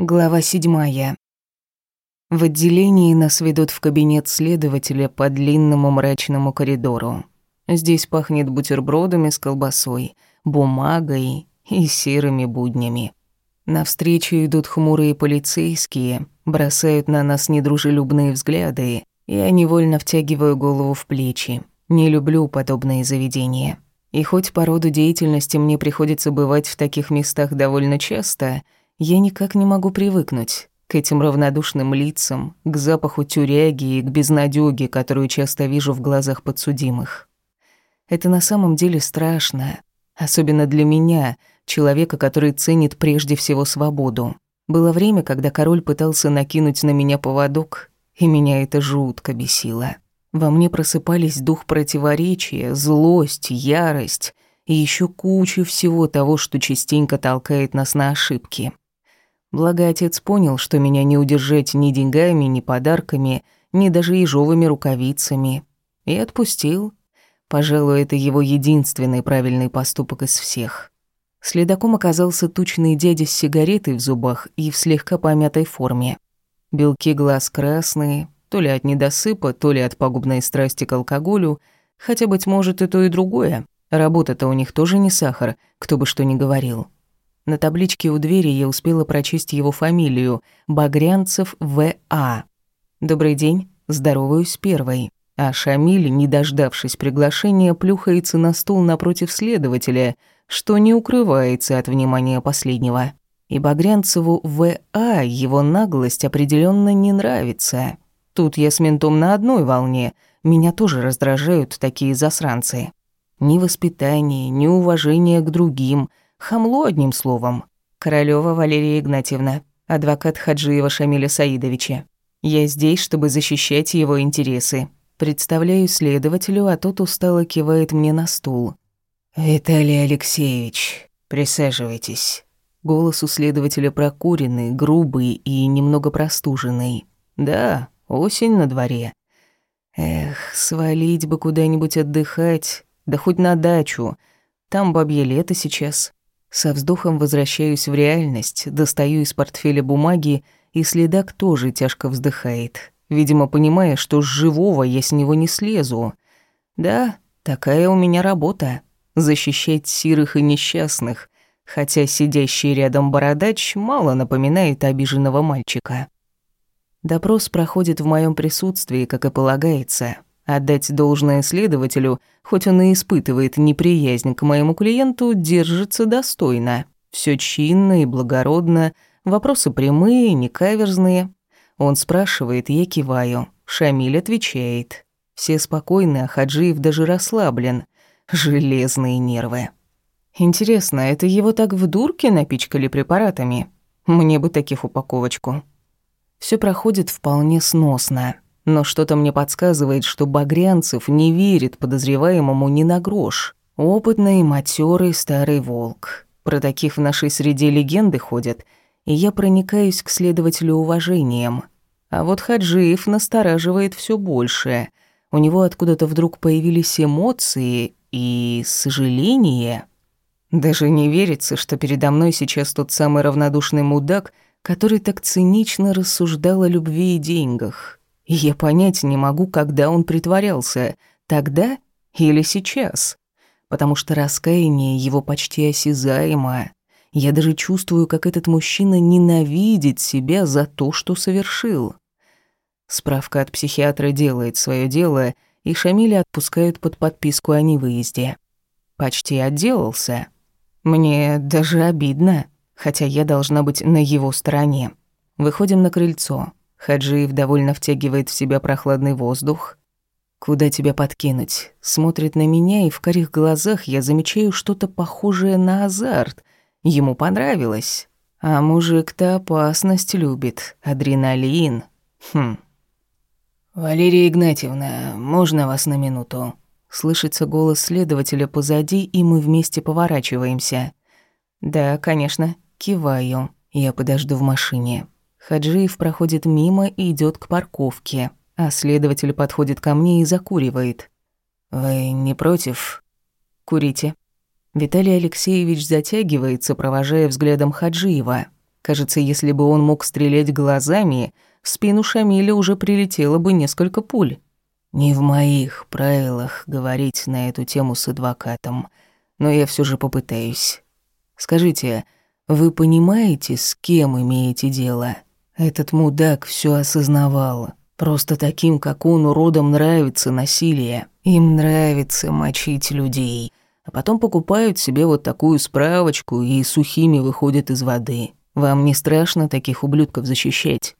Глава седьмая. В отделении нас ведут в кабинет следователя по длинному мрачному коридору. Здесь пахнет бутербродами с колбасой, бумагой и серыми буднями. Навстречу идут хмурые полицейские, бросают на нас недружелюбные взгляды, и я невольно втягиваю голову в плечи. Не люблю подобные заведения. И хоть по роду деятельности мне приходится бывать в таких местах довольно часто – я никак не могу привыкнуть к этим равнодушным лицам, к запаху тюряги и к безнадёге, которую часто вижу в глазах подсудимых. Это на самом деле страшно, особенно для меня, человека, который ценит прежде всего свободу. Было время, когда король пытался накинуть на меня поводок, и меня это жутко бесило. Во мне просыпались дух противоречия, злость, ярость и еще куча всего того, что частенько толкает нас на ошибки. Благо отец понял, что меня не удержать ни деньгами, ни подарками, ни даже ежовыми рукавицами. И отпустил. Пожалуй, это его единственный правильный поступок из всех. Следаком оказался тучный дядя с сигаретой в зубах и в слегка помятой форме. Белки глаз красные, то ли от недосыпа, то ли от пагубной страсти к алкоголю, хотя, быть может, и то, и другое. Работа-то у них тоже не сахар, кто бы что ни говорил. На табличке у двери я успела прочесть его фамилию – Багрянцев В.А. «Добрый день», здороваюсь первой. А Шамиль, не дождавшись приглашения, плюхается на стул напротив следователя, что не укрывается от внимания последнего. И Багрянцеву В.А. его наглость определенно не нравится. Тут я с ментом на одной волне, меня тоже раздражают такие засранцы. Ни воспитание, ни уважение к другим – Хамло, одним словом. Королева Валерия Игнатьевна, адвокат Хаджиева Шамиля Саидовича. Я здесь, чтобы защищать его интересы. Представляю следователю, а тот устало кивает мне на стул. «Виталий Алексеевич, присаживайтесь». Голос у следователя прокуренный, грубый и немного простуженный. «Да, осень на дворе. Эх, свалить бы куда-нибудь отдыхать, да хоть на дачу. Там бабье лето сейчас. Со вздохом возвращаюсь в реальность, достаю из портфеля бумаги, и следак тоже тяжко вздыхает, видимо, понимая, что с живого я с него не слезу. Да, такая у меня работа — защищать сирых и несчастных, хотя сидящий рядом бородач мало напоминает обиженного мальчика. Допрос проходит в моем присутствии, как и полагается — Отдать должное следователю, хоть он и испытывает неприязнь к моему клиенту, держится достойно. Все чинно и благородно, вопросы прямые, не каверзные. Он спрашивает, я киваю. Шамиль отвечает. Все спокойны, а Хаджиев даже расслаблен. Железные нервы. Интересно, это его так в дурке напичкали препаратами? Мне бы таких упаковочку. Все проходит вполне сносно. Но что-то мне подсказывает, что Багрянцев не верит подозреваемому ни на грош. Опытный, матерый старый волк. Про таких в нашей среде легенды ходят, и я проникаюсь к следователю уважением. А вот Хаджиев настораживает все больше. У него откуда-то вдруг появились эмоции и сожаление. Даже не верится, что передо мной сейчас тот самый равнодушный мудак, который так цинично рассуждал о любви и деньгах. И я понять не могу, когда он притворялся, тогда или сейчас. Потому что раскаяние его почти осязаемо. Я даже чувствую, как этот мужчина ненавидит себя за то, что совершил. Справка от психиатра делает свое дело, и Шамиля отпускают под подписку о невыезде. Почти отделался. Мне даже обидно, хотя я должна быть на его стороне. Выходим на крыльцо. Хаджиев довольно втягивает в себя прохладный воздух. «Куда тебя подкинуть?» Смотрит на меня, и в карих глазах я замечаю что-то похожее на азарт. Ему понравилось. А мужик-то опасность любит. Адреналин. Хм. «Валерия Игнатьевна, можно вас на минуту?» Слышится голос следователя позади, и мы вместе поворачиваемся. «Да, конечно. Киваю. Я подожду в машине». Хаджиев проходит мимо и идет к парковке, а следователь подходит ко мне и закуривает. «Вы не против?» «Курите». Виталий Алексеевич затягивается, провожая взглядом Хаджиева. Кажется, если бы он мог стрелять глазами, в спину Шамиля уже прилетело бы несколько пуль. Не в моих правилах говорить на эту тему с адвокатом, но я все же попытаюсь. Скажите, вы понимаете, с кем имеете дело? Этот мудак все осознавал. Просто таким, как он, уродам нравится насилие. Им нравится мочить людей. А потом покупают себе вот такую справочку и сухими выходят из воды. Вам не страшно таких ублюдков защищать?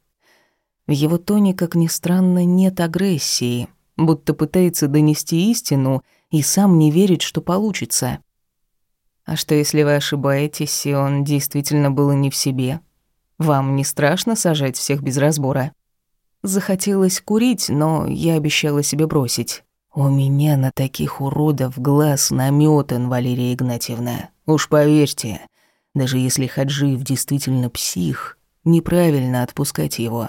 В его тоне, как ни странно, нет агрессии, будто пытается донести истину и сам не верит, что получится. А что, если вы ошибаетесь, и он действительно был не в себе? Вам не страшно сажать всех без разбора? Захотелось курить, но я обещала себе бросить. У меня на таких уродов глаз наметан, Валерия Игнатьевна. Уж поверьте, даже если Хаджиев действительно псих, неправильно отпускать его.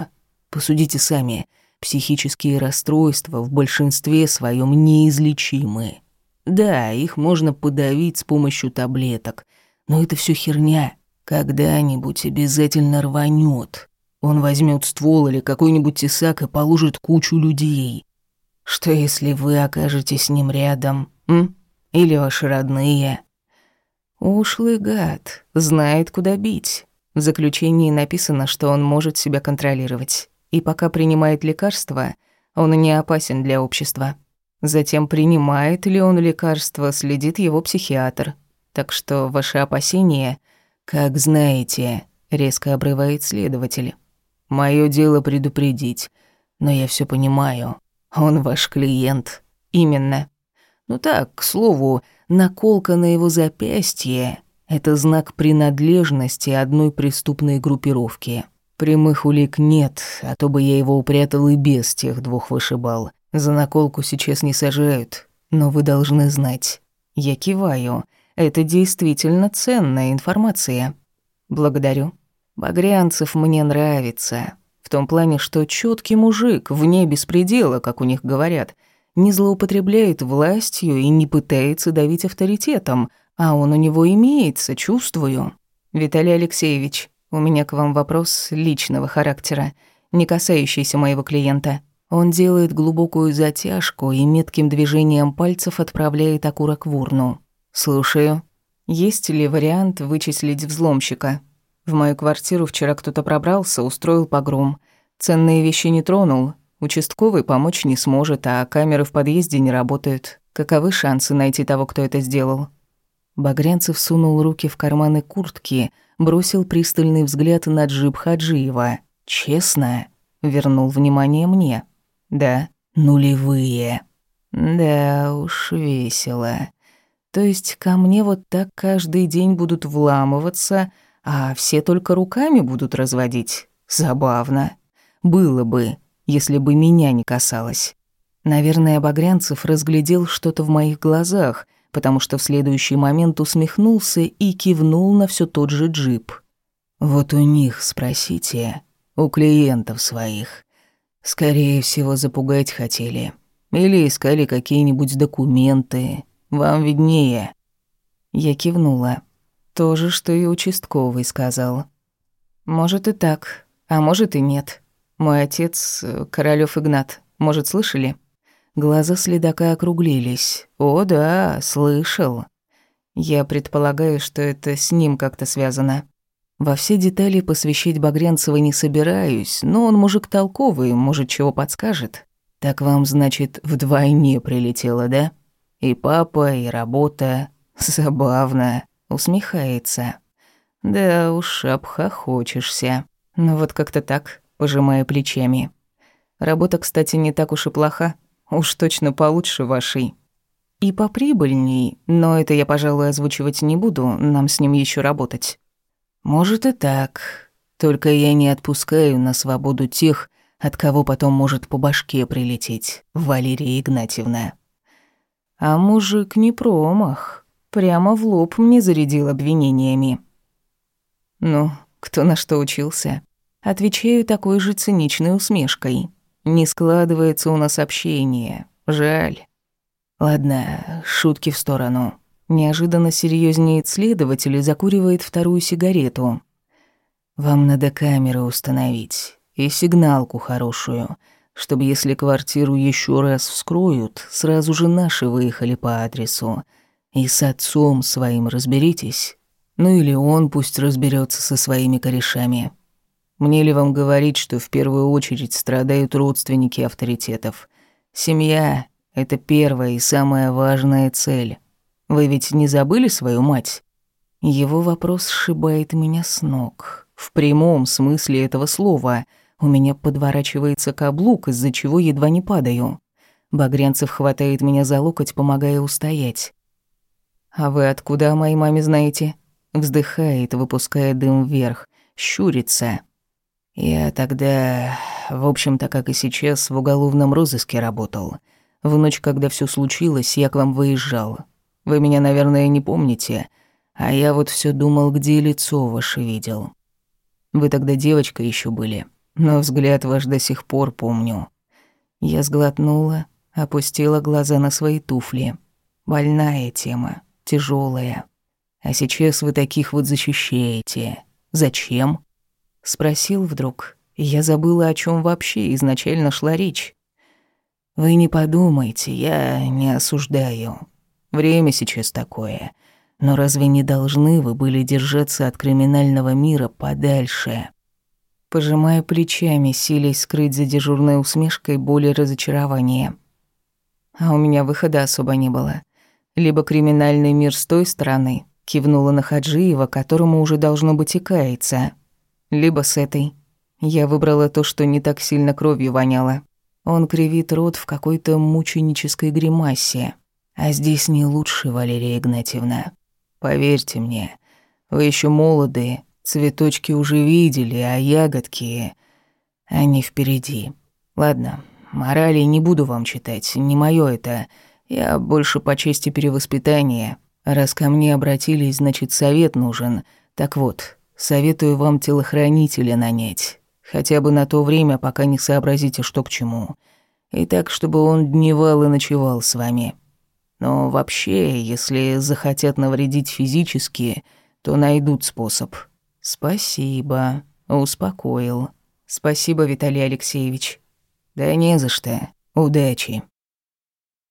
Посудите сами, психические расстройства в большинстве своем неизлечимы. Да, их можно подавить с помощью таблеток, но это все херня. Когда-нибудь обязательно рванет. Он возьмет ствол или какой-нибудь тесак и положит кучу людей. Что если вы окажетесь с ним рядом, м? Или ваши родные? Ушлый гад, знает, куда бить. В заключении написано, что он может себя контролировать. И пока принимает лекарства, он не опасен для общества. Затем, принимает ли он лекарства, следит его психиатр. Так что ваши опасения, как знаете, резко обрывает следователь. Моё дело предупредить, но я всё понимаю. Он ваш клиент. Именно. Ну так, к слову, наколка на его запястье — это знак принадлежности одной преступной группировки. Прямых улик нет, а то бы я его упрятал и без тех двух вышибал. За наколку сейчас не сажают, но вы должны знать. Я киваю. Это действительно ценная информация. Благодарю. Багрянцев мне нравится. В том плане, что чёткий мужик, вне беспредела, как у них говорят, не злоупотребляет властью и не пытается давить авторитетом, а он у него имеется, чувствую. Виталий Алексеевич, у меня к вам вопрос личного характера, не касающийся моего клиента. Он делает глубокую затяжку и метким движением пальцев отправляет окурок в урну. Слушаю. Есть ли вариант вычислить взломщика? В мою квартиру вчера кто-то пробрался, устроил погром. Ценные вещи не тронул. Участковый помочь не сможет, а камеры в подъезде не работают. Каковы шансы найти того, кто это сделал? Багрянцев сунул руки в карманы куртки, бросил пристальный взгляд на джип Хаджиева. «Честно?» — вернул внимание мне. «Да, нулевые». «Да уж, весело. То есть ко мне вот так каждый день будут вламываться, а все только руками будут разводить. Забавно. Было бы, если бы меня не касалось. Наверное, Багрянцев разглядел что-то в моих глазах, потому что в следующий момент усмехнулся и кивнул на все тот же джип. «Вот у них спросите, у клиентов своих. Скорее всего, запугать хотели. Или искали какие-нибудь документы. Вам виднее». Я кивнула. То же, что и участковый сказал. Может и так, а может и нет. Мой отец, э, Королёв Игнат, может, слышали? Глаза следака округлились. О, да, слышал. Я предполагаю, что это с ним как-то связано. Во все детали посвящать Багрянцева не собираюсь, но он мужик толковый, может, чего подскажет. Так вам, значит, вдвойне прилетело, да? И папа, и работа. Забавно. Усмехается. Да уж, обхохочешься. Ну вот как-то так, пожимая плечами. Работа, кстати, не так уж и плоха. Уж точно получше вашей. И поприбыльней, но это я, пожалуй, озвучивать не буду, нам с ним еще работать. Может и так. Только я не отпускаю на свободу тех, от кого потом может по башке прилететь, Валерия Игнатьевна. А мужик не промах. Прямо в лоб мне зарядил обвинениями. Ну, кто на что учился? Отвечаю такой же циничной усмешкой. Не складывается у нас общение. Жаль. Ладно, шутки в сторону. Неожиданно серьезнеет следователь закуривает вторую сигарету. Вам надо камеры установить и сигналку хорошую, чтобы если квартиру еще раз вскроют, сразу же наши выехали по адресу. И с отцом своим разберитесь. Ну или он пусть разберется со своими корешами. Мне ли вам говорить, что в первую очередь страдают родственники авторитетов? Семья — это первая и самая важная цель. Вы ведь не забыли свою мать? Его вопрос сшибает меня с ног. В прямом смысле этого слова. У меня подворачивается каблук, из-за чего едва не падаю. Багрянцев хватает меня за локоть, помогая устоять. «А вы откуда о моей маме знаете?» Вздыхает, выпуская дым вверх, щурится. «Я тогда, в общем-то, как и сейчас, в уголовном розыске работал. В ночь, когда все случилось, я к вам выезжал. Вы меня, наверное, не помните, а я вот все думал, где лицо ваше видел. Вы тогда девочка еще были, но взгляд ваш до сих пор помню. Я сглотнула, опустила глаза на свои туфли. Больная тема, тяжелая. А сейчас вы таких вот защищаете. Зачем? Спросил вдруг. Я забыла, о чем вообще изначально шла речь. Вы не подумайте, я не осуждаю. Время сейчас такое. Но разве не должны вы были держаться от криминального мира подальше? Пожимая плечами, силясь скрыть за дежурной усмешкой боль и разочарование. А у меня выхода особо не было. Либо криминальный мир с той стороны, кивнула на Хаджиева, которому уже должно быть и каяться, либо с этой. Я выбрала то, что не так сильно кровью воняло. Он кривит рот в какой-то мученической гримасе. А здесь не лучше, Валерия Игнатьевна. Поверьте мне, вы еще молоды, цветочки уже видели, а ягодки... Они впереди. Ладно, морали не буду вам читать, не моё это. Я больше по чести перевоспитания. Раз ко мне обратились, значит, совет нужен. Так вот, советую вам телохранителя нанять. Хотя бы на то время, пока не сообразите, что к чему. И так, чтобы он дневал и ночевал с вами. Но вообще, если захотят навредить физически, то найдут способ. Спасибо, успокоил. Спасибо, Виталий Алексеевич. Да не за что. Удачи.